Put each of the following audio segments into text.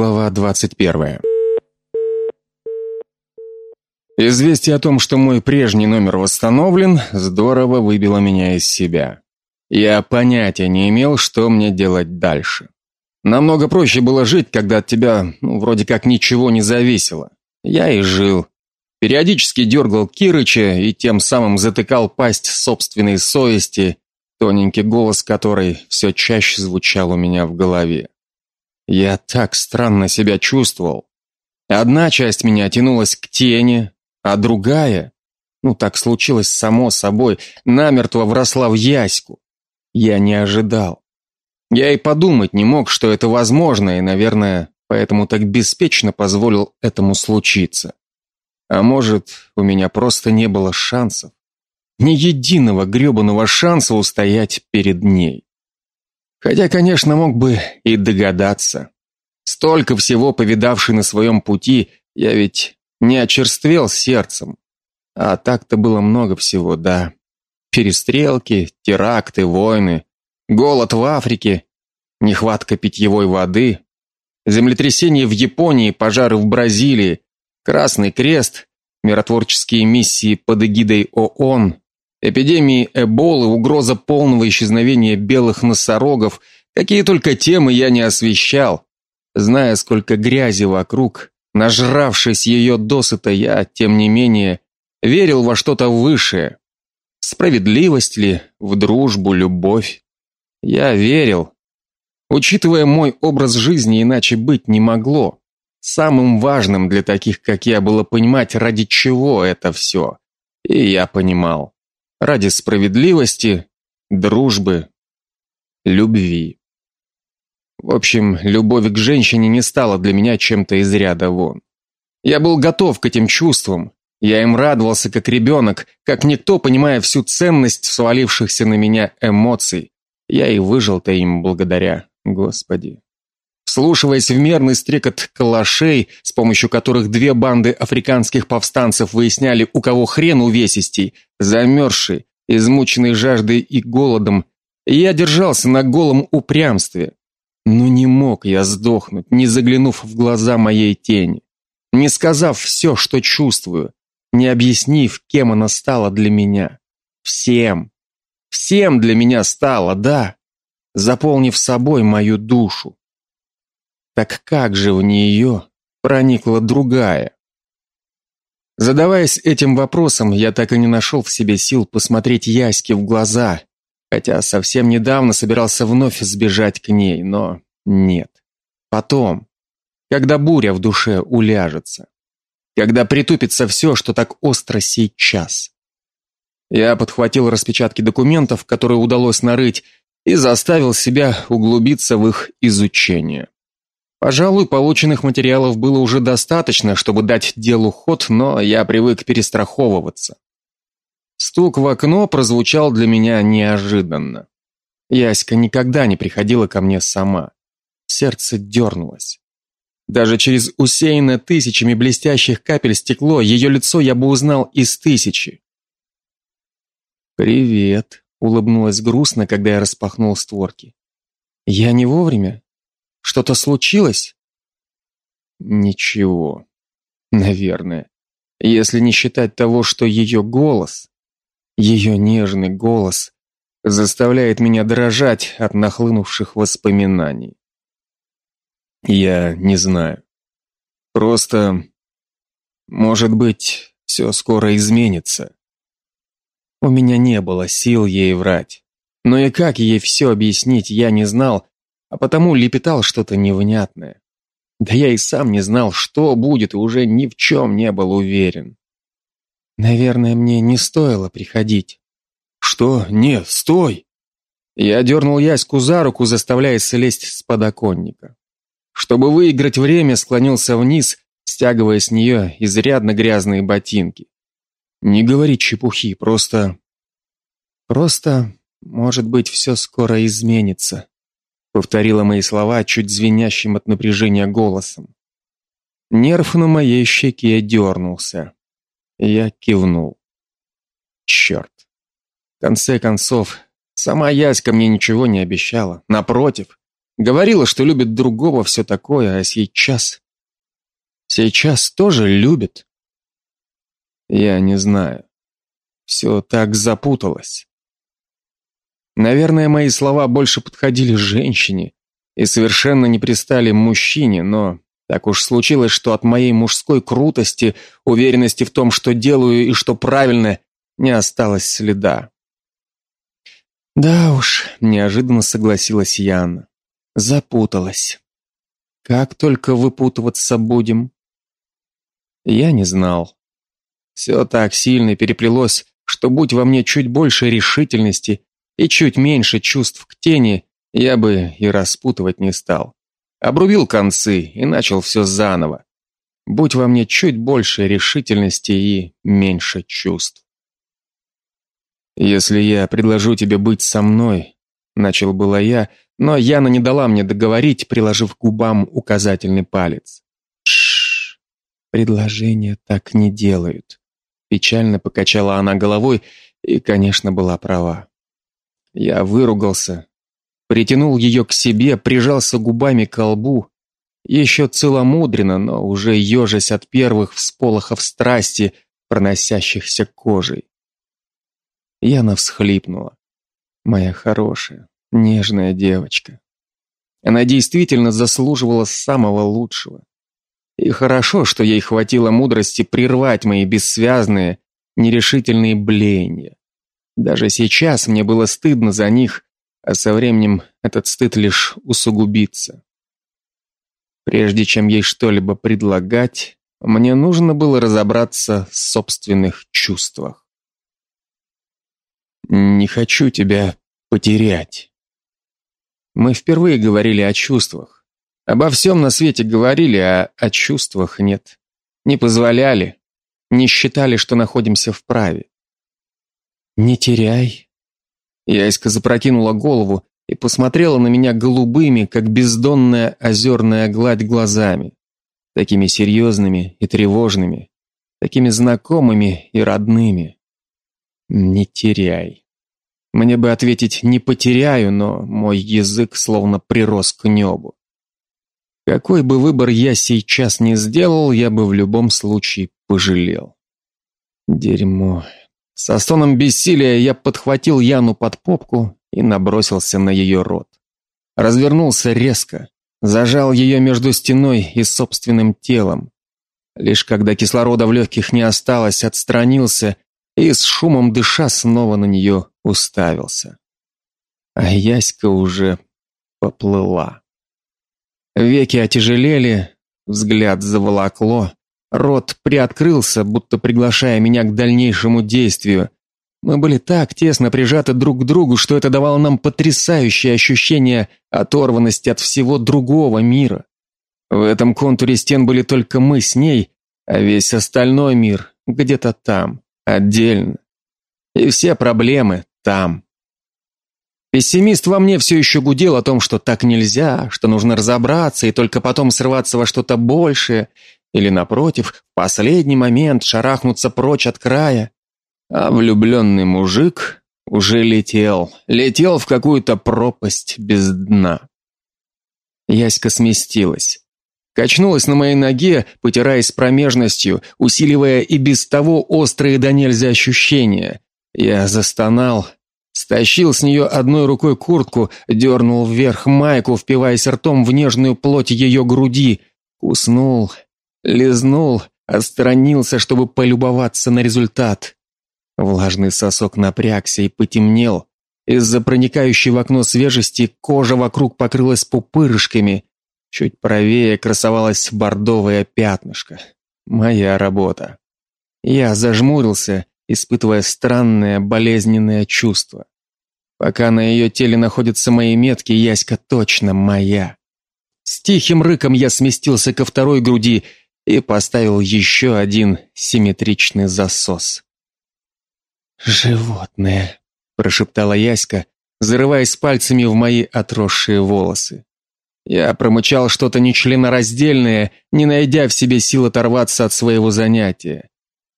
Глава двадцать первая. Известие о том, что мой прежний номер восстановлен, здорово выбило меня из себя. Я понятия не имел, что мне делать дальше. Намного проще было жить, когда от тебя, ну, вроде как ничего не зависело. Я и жил. Периодически дергал Кирыча и тем самым затыкал пасть собственной совести, тоненький голос которой все чаще звучал у меня в голове. Я так странно себя чувствовал. Одна часть меня тянулась к тени, а другая, ну так случилось само собой, намертво вросла в Яську. Я не ожидал. Я и подумать не мог, что это возможно, и, наверное, поэтому так беспечно позволил этому случиться. А может, у меня просто не было шансов. Ни единого грёбаного шанса устоять перед ней. Хотя, конечно, мог бы и догадаться. Столько всего повидавший на своем пути, я ведь не очерствел сердцем. А так-то было много всего, да. Перестрелки, теракты, войны, голод в Африке, нехватка питьевой воды, землетрясения в Японии, пожары в Бразилии, Красный Крест, миротворческие миссии под эгидой ООН, эпидемии Эболы, угроза полного исчезновения белых носорогов, какие только темы я не освещал. Зная, сколько грязи вокруг, нажравшись ее досыта, я, тем не менее, верил во что-то высшее. Справедливость ли, в дружбу, любовь? Я верил. Учитывая мой образ жизни, иначе быть не могло. Самым важным для таких, как я, было понимать, ради чего это все. И я понимал ради справедливости, дружбы, любви. В общем, любовь к женщине не стала для меня чем-то из ряда вон. Я был готов к этим чувствам. Я им радовался как ребенок, как никто, понимая всю ценность свалившихся на меня эмоций. Я и выжил-то им благодаря, Господи. Вслушиваясь в мерный стрекот калашей, с помощью которых две банды африканских повстанцев выясняли, у кого хрен увесистей, замерзший, измученный жаждой и голодом, я держался на голом упрямстве. Но не мог я сдохнуть, не заглянув в глаза моей тени, не сказав все, что чувствую, не объяснив, кем она стала для меня. Всем. Всем для меня стала, да, заполнив собой мою душу. Так как же в нее проникла другая? Задаваясь этим вопросом, я так и не нашел в себе сил посмотреть Яське в глаза, хотя совсем недавно собирался вновь сбежать к ней, но нет. Потом, когда буря в душе уляжется, когда притупится все, что так остро сейчас. Я подхватил распечатки документов, которые удалось нарыть, и заставил себя углубиться в их изучение. Пожалуй, полученных материалов было уже достаточно, чтобы дать делу ход, но я привык перестраховываться. Стук в окно прозвучал для меня неожиданно. Яська никогда не приходила ко мне сама. Сердце дернулось. Даже через усеянное тысячами блестящих капель стекло ее лицо я бы узнал из тысячи. Привет, улыбнулась грустно, когда я распахнул створки. Я не вовремя. Что-то случилось? Ничего. Наверное. Если не считать того, что ее голос, ее нежный голос заставляет меня дрожать от нахлынувших воспоминаний. Я не знаю. Просто может быть, все скоро изменится. У меня не было сил ей врать. Но и как ей все объяснить, я не знал, а потому лепетал что-то невнятное. Да я и сам не знал, что будет, и уже ни в чем не был уверен. Наверное, мне не стоило приходить. Что? Нет, стой. Я дернул Яську за руку, заставляя слезть с подоконника. Чтобы выиграть время, склонился вниз, стягивая с нее изрядно грязные ботинки. Не говори чепухи, просто просто, может быть, все скоро изменится повторила мои слова чуть звенящим от напряжения голосом. Нерв на моей щеке дернулся. Я кивнул. Черт. В конце концов, сама Яська мне ничего не обещала. Напротив, Говорила, что любит другого, все такое, а сейчас... Сейчас тоже любит. Я не знаю. Все так запуталось. Наверное, мои слова больше подходили женщине и совершенно не пристали мужчине, но так уж случилось, что от моей мужской крутости, уверенности в том, что делаю и что правильно, не осталось следа. Да уж, неожиданно согласилась Яна. Запуталась. Как только выпутываться будем? Я не знал. Все так сильно переплелось, что будь во мне чуть больше решительности и чуть меньше чувств к тени, я бы и распутывать не стал. Обрубил концы и начал все заново. Будь во мне чуть больше решительности и меньше чувств. Если я предложу тебе быть со мной, начал было я, но Яна не дала мне договорить, приложив к губам указательный палец. Шш. Предложения так не делают. Печально покачала она головой и, конечно, была права. Я выругался, притянул ее к себе, прижался губами к лбу, еще целомудренно, но уже ежась от первых всполохов страсти, проносящихся кожей. Яна всхлипнула. Моя хорошая, нежная девочка. Она действительно заслуживала самого лучшего. И хорошо, что ей хватило мудрости прервать мои бессвязные, нерешительные блеяния. Даже сейчас мне было стыдно за них, а со временем этот стыд лишь усугубится. Прежде чем ей что-либо предлагать, мне нужно было разобраться в собственных чувствах. Не хочу тебя потерять. Мы впервые говорили о чувствах. Обо всем на свете говорили, а о чувствах нет. Не позволяли, не считали, что находимся в праве. Не теряй. Яська запрокинула голову и посмотрела на меня голубыми, как бездонная озерная гладь глазами, такими серьезными и тревожными, такими знакомыми и родными. Не теряй. Мне бы ответить не потеряю, но мой язык словно прирос к небу. Какой бы выбор я сейчас не сделал, я бы в любом случае пожалел. Дерьмо. Со стоном бессилия я подхватил Яну под попку и набросился на ее рот. Развернулся резко, зажал ее между стеной и собственным телом. Лишь когда кислорода в легких не осталось, отстранился и с шумом дыша снова на нее уставился. А Яська уже поплыла. Веки отяжелели, взгляд заволокло, Рот приоткрылся, будто приглашая меня к дальнейшему действию. Мы были так тесно прижаты друг к другу, что это давало нам потрясающее ощущение оторванности от всего другого мира. В этом контуре стен были только мы с ней, а весь остальной мир где-то там, отдельно. И все проблемы там. Пессимист во мне все еще гудел о том, что так нельзя, что нужно разобраться и только потом срываться во что-то большее, или, напротив, в последний момент шарахнуться прочь от края. А влюбленный мужик уже летел, летел в какую-то пропасть без дна. Яська сместилась. Качнулась на моей ноге, потираясь промежностью, усиливая и без того острые до нельзя ощущения. Я застонал, стащил с нее одной рукой куртку, дернул вверх майку, впиваясь ртом в нежную плоть ее груди, куснул Лизнул, отстранился, чтобы полюбоваться на результат. Влажный сосок напрягся и потемнел. Из-за проникающей в окно свежести кожа вокруг покрылась пупырышками. Чуть правее красовалось бордовое пятнышко. Моя работа. Я зажмурился, испытывая странное болезненное чувство. Пока на ее теле находятся мои метки, Яська точно моя. С тихим рыком я сместился ко второй груди и поставил еще один симметричный засос. «Животное», — прошептала Яська, зарываясь пальцами в мои отросшие волосы. Я промычал что-то нечленораздельное, не найдя в себе сил оторваться от своего занятия.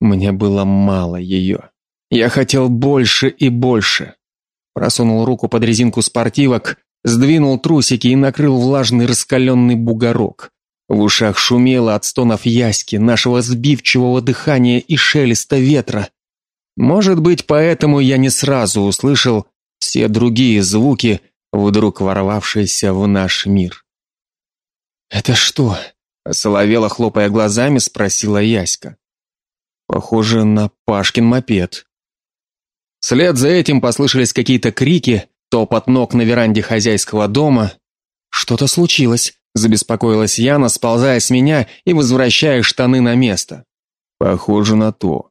Мне было мало ее. Я хотел больше и больше. Просунул руку под резинку спортивок, сдвинул трусики и накрыл влажный раскаленный бугорок. В ушах шумело от стонов яськи, нашего сбивчивого дыхания и шелеста ветра. Может быть, поэтому я не сразу услышал все другие звуки, вдруг ворвавшиеся в наш мир. Это что? соловела, хлопая глазами, спросила Яська. Похоже на Пашкин мопед. Вслед за этим послышались какие-то крики, топот ног на веранде хозяйского дома. Что-то случилось, забеспокоилась Яна, сползая с меня и возвращая штаны на место. Похоже на то.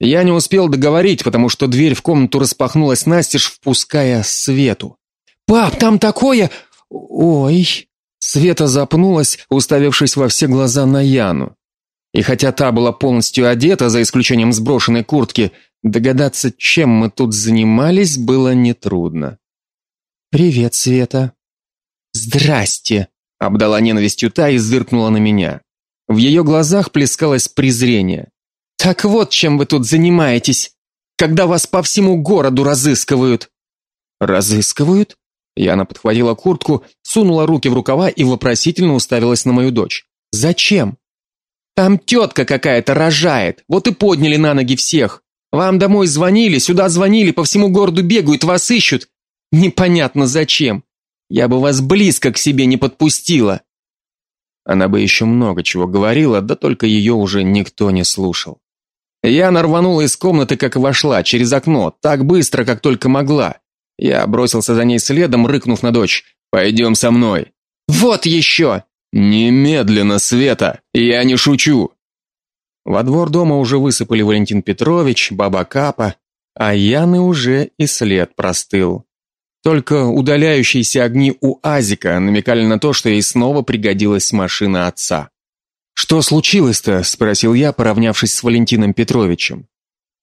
Я не успел договорить, потому что дверь в комнату распахнулась настежь, впуская Свету. Пап, там такое. Ой. Света запнулась, уставившись во все глаза на Яну. И хотя та была полностью одета, за исключением сброшенной куртки, догадаться, чем мы тут занимались, было нетрудно. Привет, Света. Здрасте, обдала ненавистью та и зыркнула на меня. В ее глазах плескалось презрение. Так вот, чем вы тут занимаетесь, когда вас по всему городу разыскивают. Разыскивают? Яна подхватила куртку, сунула руки в рукава и вопросительно уставилась на мою дочь. Зачем? Там тетка какая-то рожает. Вот и подняли на ноги всех. Вам домой звонили, сюда звонили, по всему городу бегают, вас ищут. Непонятно зачем. Я бы вас близко к себе не подпустила. Она бы еще много чего говорила, да только ее уже никто не слушал. Яна рванула из комнаты, как вошла, через окно, так быстро, как только могла. Я бросился за ней следом, рыкнув на дочь: «Пойдем со мной". Вот еще!» Немедленно, Света, я не шучу. Во двор дома уже высыпали Валентин Петрович, баба Капа, а Яны уже и след простыл. Только удаляющиеся огни у Азика намекали на то, что ей снова пригодилась машина отца. Что случилось-то? спросил я, поравнявшись с Валентином Петровичем.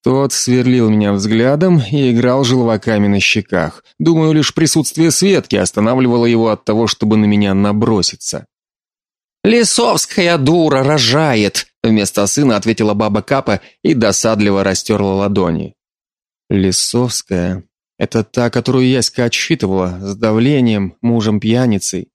Тот сверлил меня взглядом и играл желваками на щеках. Думаю, лишь присутствие Светки останавливало его от того, чтобы на меня наброситься. Лесовская дура рожает, вместо сына ответила баба Капа и досадливо растерла ладони. Лесовская это та, которую Яська отсчитывала с давлением, мужем пьяницей.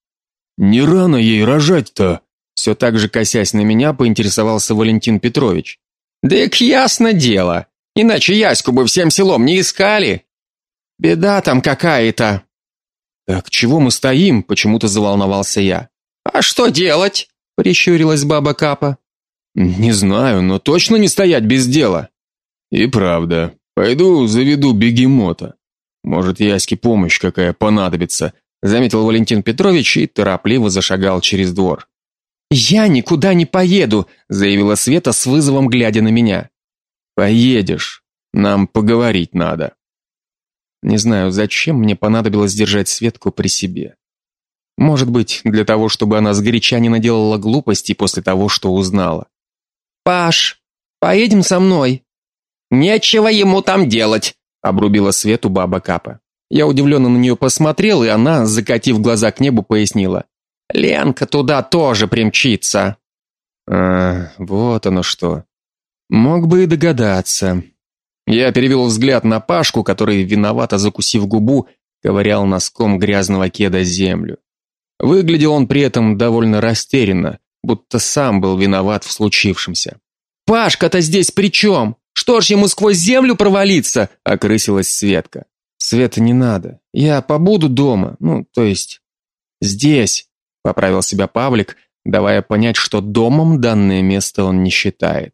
Не рано ей рожать-то, все так же косясь на меня, поинтересовался Валентин Петрович. Да и ясно дело. Иначе Яську бы всем селом не искали. Беда там какая-то. Так чего мы стоим? Почему-то заволновался я. А что делать? прищурилась баба Капа. Не знаю, но точно не стоять без дела. И правда. Пойду заведу бегемота. Может, Яське помощь какая понадобится, заметил Валентин Петрович и торопливо зашагал через двор. Я никуда не поеду, заявила Света с вызовом глядя на меня. Поедешь. Нам поговорить надо. Не знаю, зачем мне понадобилось держать Светку при себе. Может быть, для того, чтобы она сгоряча не наделала глупостей после того, что узнала. Паш, поедем со мной. Нечего ему там делать, обрубила Свету баба Капа. Я удивленно на нее посмотрел, и она, закатив глаза к небу, пояснила: Ленка туда тоже примчится. А, вот оно что. Мог бы и догадаться. Я перевел взгляд на Пашку, который виновато закусив губу, ковырял носком грязного кеда землю. Выглядел он при этом довольно растерянно, будто сам был виноват в случившемся. Пашка-то здесь при чем? Что ж ему сквозь землю провалиться? окрысилась Светка. Света не надо. Я побуду дома. Ну, то есть здесь поправил себя Павлик, давая понять, что домом данное место он не считает.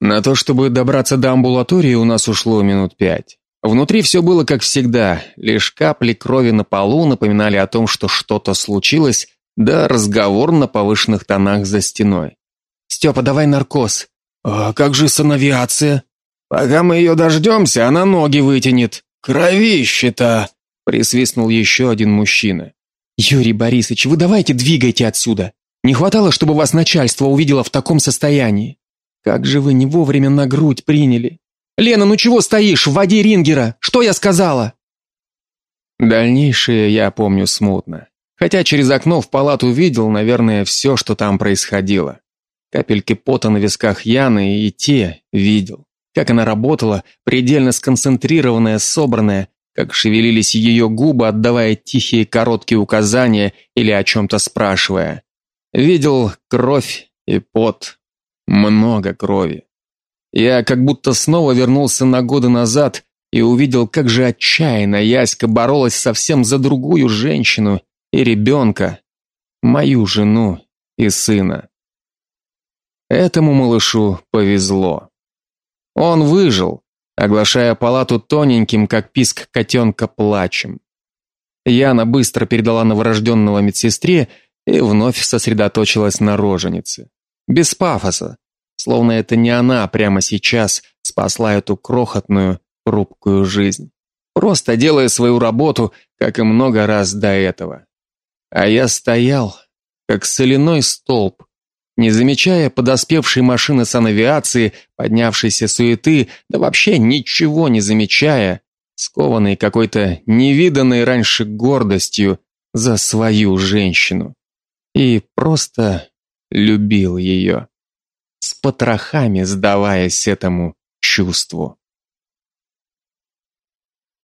На то, чтобы добраться до амбулатории, у нас ушло минут пять. Внутри все было как всегда, лишь капли крови на полу напоминали о том, что что-то случилось, да разговор на повышенных тонах за стеной. Степа, давай наркоз. А как же санавиация? Пока мы ее дождемся, она ноги вытянет. Кровище-то, присвистнул еще один мужчина. Юрий Борисович, вы давайте двигайте отсюда. Не хватало, чтобы вас начальство увидело в таком состоянии. Как же вы не вовремя на грудь приняли? Лена, ну чего стоишь? Вводи рингера. Что я сказала? Дальнейшее я помню смутно. Хотя через окно в палату видел, наверное, все, что там происходило. Капельки пота на висках Яны и те видел. Как она работала, предельно сконцентрированная, собранная, как шевелились ее губы, отдавая тихие короткие указания или о чем-то спрашивая. Видел кровь и пот, много крови. Я как будто снова вернулся на годы назад и увидел, как же отчаянно Яська боролась совсем за другую женщину и ребенка, мою жену и сына. Этому малышу повезло. Он выжил, оглашая палату тоненьким, как писк котенка, плачем. Яна быстро передала новорожденного медсестре и вновь сосредоточилась на роженице. Без пафоса, словно это не она прямо сейчас спасла эту крохотную, хрупкую жизнь, просто делая свою работу, как и много раз до этого. А я стоял, как соляной столб, не замечая подоспевшей машины санавиации, поднявшейся суеты, да вообще ничего не замечая, скованный какой-то невиданной раньше гордостью за свою женщину. И просто любил ее, с потрохами сдаваясь этому чувству.